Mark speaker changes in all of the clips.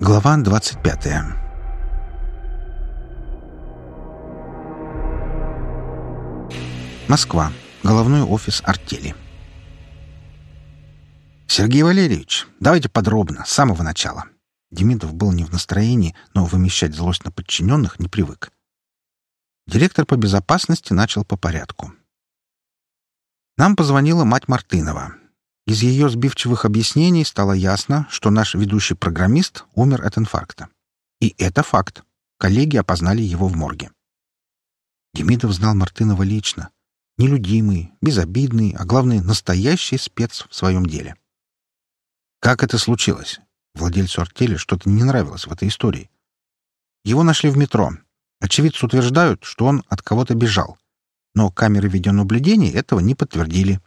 Speaker 1: Глава 25 Москва. Головной офис артели. «Сергей Валерьевич, давайте подробно, с самого начала». Демидов был не в настроении, но вымещать злость на подчиненных не привык. Директор по безопасности начал по порядку. Нам позвонила мать Мартынова. Из ее сбивчивых объяснений стало ясно, что наш ведущий программист умер от инфаркта. И это факт. Коллеги опознали его в морге. Демидов знал Мартынова лично. Нелюдимый, безобидный, а главное, настоящий спец в своем деле. Как это случилось? Владельцу артели что-то не нравилось в этой истории. Его нашли в метро. Очевидцы утверждают, что он от кого-то бежал. Но камеры видеонаблюдения этого не подтвердили.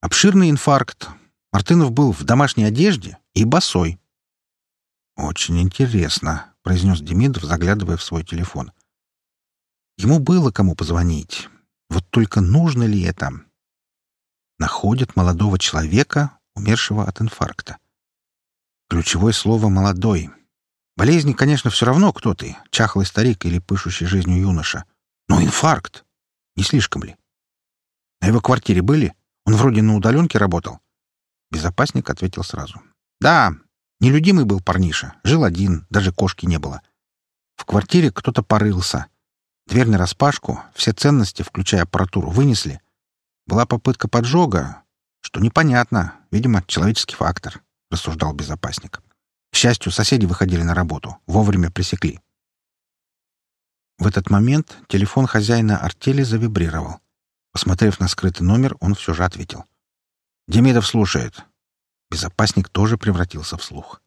Speaker 1: Обширный инфаркт. Мартынов был в домашней одежде и босой. «Очень интересно», — произнес Демидов, заглядывая в свой телефон. Ему было кому позвонить. Вот только нужно ли это? Находят молодого человека, умершего от инфаркта. Ключевое слово «молодой». Болезни, конечно, все равно, кто ты, чахлый старик или пышущий жизнью юноша. Но инфаркт! Не слишком ли? На его квартире были? Он вроде на удаленке работал. Безопасник ответил сразу. Да, нелюдимый был парниша. Жил один, даже кошки не было. В квартире кто-то порылся. Дверь нараспашку, все ценности, включая аппаратуру, вынесли. Была попытка поджога, что непонятно, видимо, человеческий фактор, рассуждал безопасник. К счастью, соседи выходили на работу, вовремя пресекли. В этот момент телефон хозяина артели завибрировал. Посмотрев на скрытый номер, он все же ответил. «Демидов слушает». Безопасник тоже превратился в слух.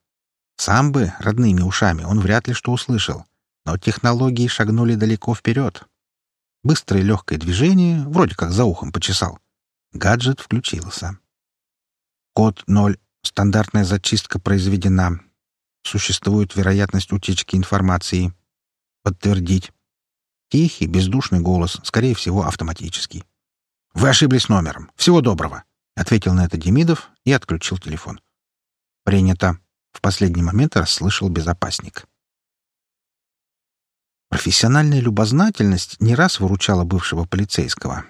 Speaker 1: Сам бы, родными ушами, он вряд ли что услышал. Но технологии шагнули далеко вперед. Быстрое легкое движение, вроде как за ухом почесал. Гаджет включился. Код 0. Стандартная зачистка произведена. Существует вероятность утечки информации. Подтвердить. Тихий, бездушный голос, скорее всего, автоматический. «Вы ошиблись номером. Всего доброго», — ответил на это Демидов и отключил телефон. «Принято», — в последний момент расслышал безопасник. Профессиональная любознательность не раз выручала бывшего полицейского.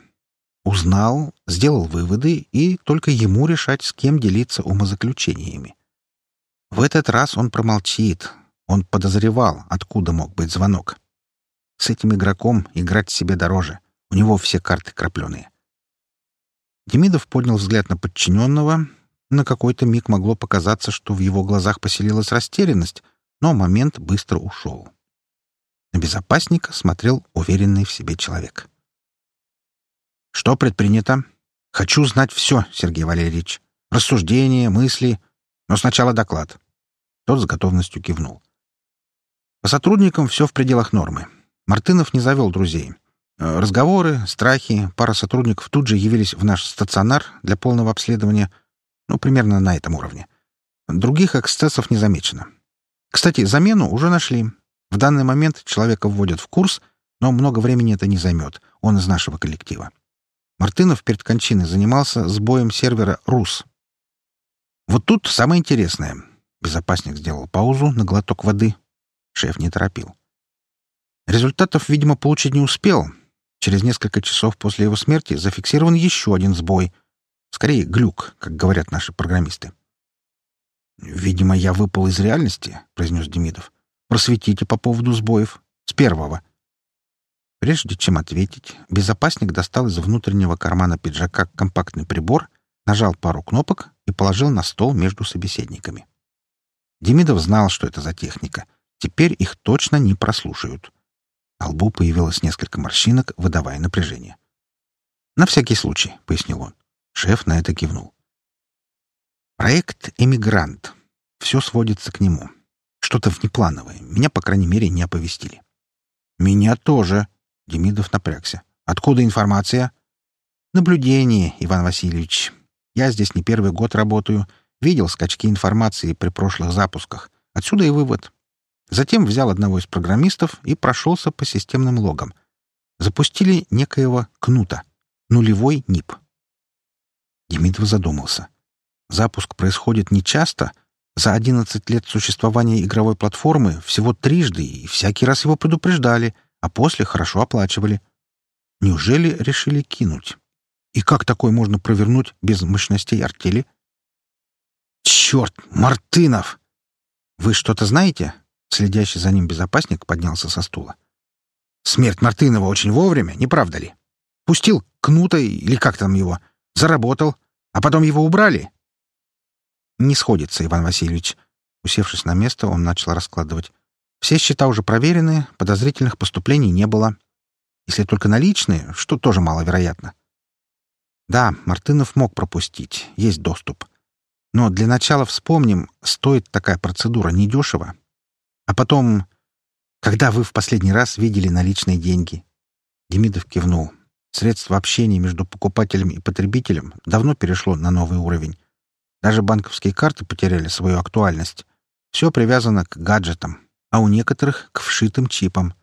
Speaker 1: Узнал, сделал выводы, и только ему решать, с кем делиться умозаключениями. В этот раз он промолчит. Он подозревал, откуда мог быть звонок. С этим игроком играть себе дороже. У него все карты крапленые. Демидов поднял взгляд на подчиненного. На какой-то миг могло показаться, что в его глазах поселилась растерянность, но момент быстро ушел. На безопасника смотрел уверенный в себе человек. «Что предпринято? Хочу знать все, Сергей Валерьевич. Рассуждения, мысли, но сначала доклад». Тот с готовностью кивнул. По сотрудникам все в пределах нормы. Мартынов не завел друзей. Э, разговоры, страхи, пара сотрудников тут же явились в наш стационар для полного обследования, ну, примерно на этом уровне. Других эксцессов не замечено. Кстати, замену уже нашли. В данный момент человека вводят в курс, но много времени это не займет. Он из нашего коллектива. Мартынов перед кончиной занимался сбоем сервера «Рус». Вот тут самое интересное. Безопасник сделал паузу на глоток воды. Шеф не торопил. Результатов, видимо, получить не успел, Через несколько часов после его смерти зафиксирован еще один сбой. Скорее, глюк, как говорят наши программисты. «Видимо, я выпал из реальности», — произнес Демидов. «Просветите по поводу сбоев. С первого». Прежде чем ответить, безопасник достал из внутреннего кармана пиджака компактный прибор, нажал пару кнопок и положил на стол между собеседниками. Демидов знал, что это за техника. Теперь их точно не прослушают. На лбу появилось несколько морщинок, выдавая напряжение. «На всякий случай», — пояснил он. Шеф на это кивнул. «Проект «Эмигрант». Все сводится к нему. Что-то внеплановое. Меня, по крайней мере, не оповестили». «Меня тоже», — Демидов напрягся. «Откуда информация?» «Наблюдение, Иван Васильевич. Я здесь не первый год работаю. Видел скачки информации при прошлых запусках. Отсюда и вывод. Затем взял одного из программистов и прошелся по системным логам. Запустили некоего кнута. Нулевой НИП. Демидов задумался. Запуск происходит нечасто, За 11 лет существования игровой платформы всего трижды и всякий раз его предупреждали, а после хорошо оплачивали. Неужели решили кинуть? И как такое можно провернуть без мощностей артели? «Черт! Мартынов!» «Вы что-то знаете?» Следящий за ним безопасник поднялся со стула. «Смерть Мартынова очень вовремя, не правда ли? Пустил кнута или как там его, заработал, а потом его убрали?» «Не сходится, Иван Васильевич». Усевшись на место, он начал раскладывать. «Все счета уже проверены, подозрительных поступлений не было. Если только наличные, что тоже маловероятно. Да, Мартынов мог пропустить, есть доступ. Но для начала вспомним, стоит такая процедура недешево. А потом, когда вы в последний раз видели наличные деньги? Демидов кивнул. Средство общения между покупателем и потребителем давно перешло на новый уровень. Даже банковские карты потеряли свою актуальность. Все привязано к гаджетам, а у некоторых — к вшитым чипам.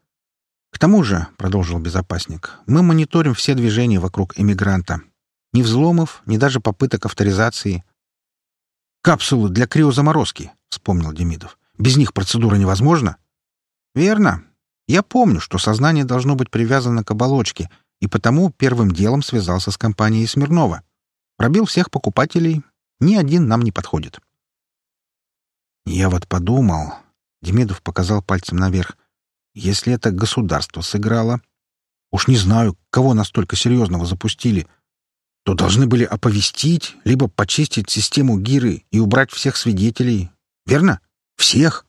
Speaker 1: К тому же, — продолжил безопасник, — мы мониторим все движения вокруг эмигранта. Ни взломов, ни даже попыток авторизации. «Капсулы для криозаморозки», — вспомнил Демидов. «Без них процедура невозможна?» «Верно. Я помню, что сознание должно быть привязано к оболочке, и потому первым делом связался с компанией Смирнова. Пробил всех покупателей. Ни один нам не подходит». «Я вот подумал...» — Демидов показал пальцем наверх. «Если это государство сыграло...» Уж не знаю, кого настолько серьезного запустили — то должны были оповестить, либо почистить систему Гиры и убрать всех свидетелей. Верно? Всех.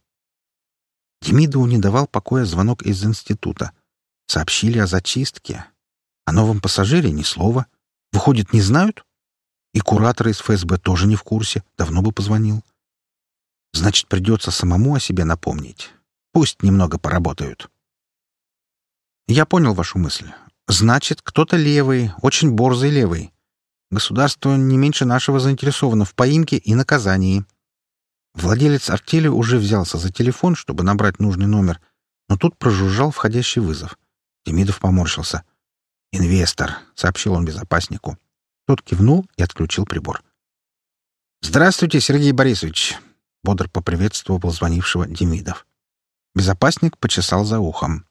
Speaker 1: Демидову не давал покоя звонок из института. Сообщили о зачистке. О новом пассажире ни слова. Выходит, не знают? И куратор из ФСБ тоже не в курсе. Давно бы позвонил. Значит, придется самому о себе напомнить. Пусть немного поработают. Я понял вашу мысль. Значит, кто-то левый, очень борзый левый. Государство не меньше нашего заинтересовано в поимке и наказании. Владелец артели уже взялся за телефон, чтобы набрать нужный номер, но тут прожужжал входящий вызов. Демидов поморщился. «Инвестор», — сообщил он безопаснику. Тот кивнул и отключил прибор. «Здравствуйте, Сергей Борисович!» — бодр поприветствовал звонившего Демидов. Безопасник почесал за ухом.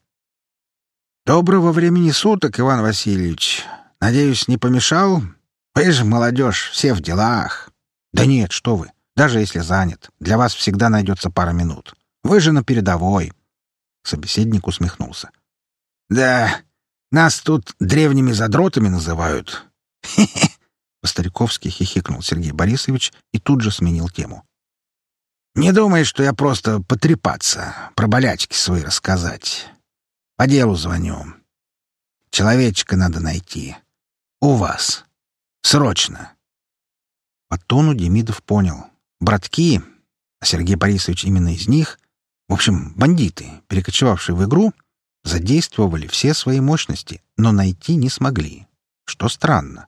Speaker 1: «Доброго времени суток, Иван Васильевич. Надеюсь, не помешал? Вы же молодежь, все в делах. Да нет, что вы. Даже если занят, для вас всегда найдется пара минут. Вы же на передовой. Собеседник усмехнулся. Да, нас тут древними задротами называют. Хе-хе. По-стариковски хихикнул Сергей Борисович и тут же сменил тему. «Не думай, что я просто потрепаться, про болячки свои рассказать. По делу звоню. Человечка надо найти. У вас. Срочно!» По тону Демидов понял. Братки, а Сергей Борисович именно из них, в общем, бандиты, перекочевавшие в игру, задействовали все свои мощности, но найти не смогли. Что странно.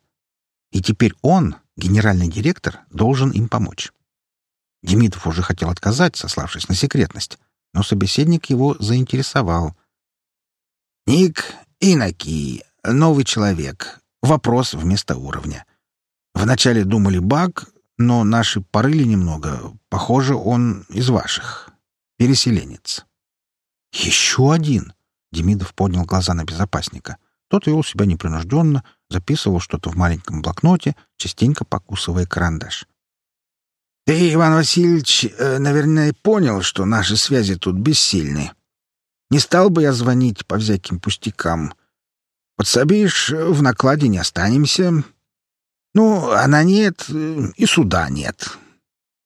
Speaker 1: И теперь он, генеральный директор, должен им помочь. Демидов уже хотел отказать, сославшись на секретность, но собеседник его заинтересовал. «Ник Иноки, новый человек, Вопрос вместо уровня. Вначале думали баг, но наши порыли немного. Похоже, он из ваших. Переселенец. Еще один. Демидов поднял глаза на безопасника. Тот вел себя непринужденно, записывал что-то в маленьком блокноте, частенько покусывая карандаш. «Ты, Иван Васильевич, э, наверное, понял, что наши связи тут бессильны. Не стал бы я звонить по всяким пустякам. Подсобишь, в накладе не останемся. Ну, она нет, и суда нет.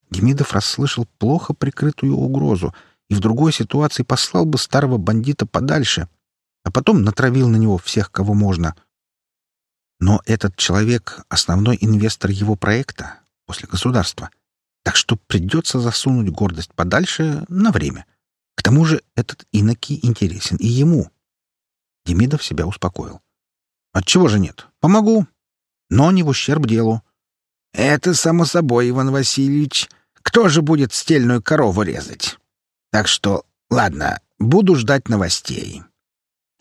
Speaker 1: Демидов расслышал плохо прикрытую угрозу и в другой ситуации послал бы старого бандита подальше, а потом натравил на него всех, кого можно. Но этот человек — основной инвестор его проекта после государства. Так что придется засунуть гордость подальше на время. К тому же этот иноки интересен и ему. Демидов себя успокоил. Отчего же нет? Помогу. Но не в ущерб делу. Это само собой, Иван Васильевич. Кто же будет стельную корову резать? Так что, ладно, буду ждать новостей.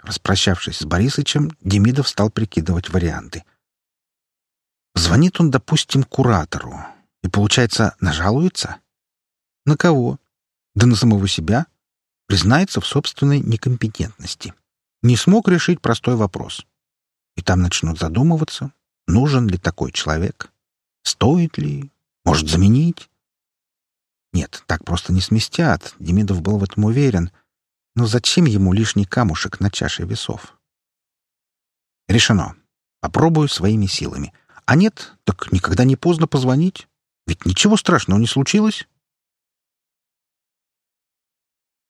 Speaker 1: Распрощавшись с Борисычем, Демидов стал прикидывать варианты. Звонит он, допустим, куратору. И, получается, нажалуется? На кого? Да на самого себя. Признается в собственной некомпетентности. Не смог решить простой вопрос. И там начнут задумываться, нужен ли такой человек, стоит ли, может заменить. Нет, так просто не сместят, Демидов был в этом уверен. Но зачем ему лишний камушек на чаше весов? Решено. Попробую своими силами. А нет, так никогда не поздно позвонить. Ведь ничего страшного не случилось.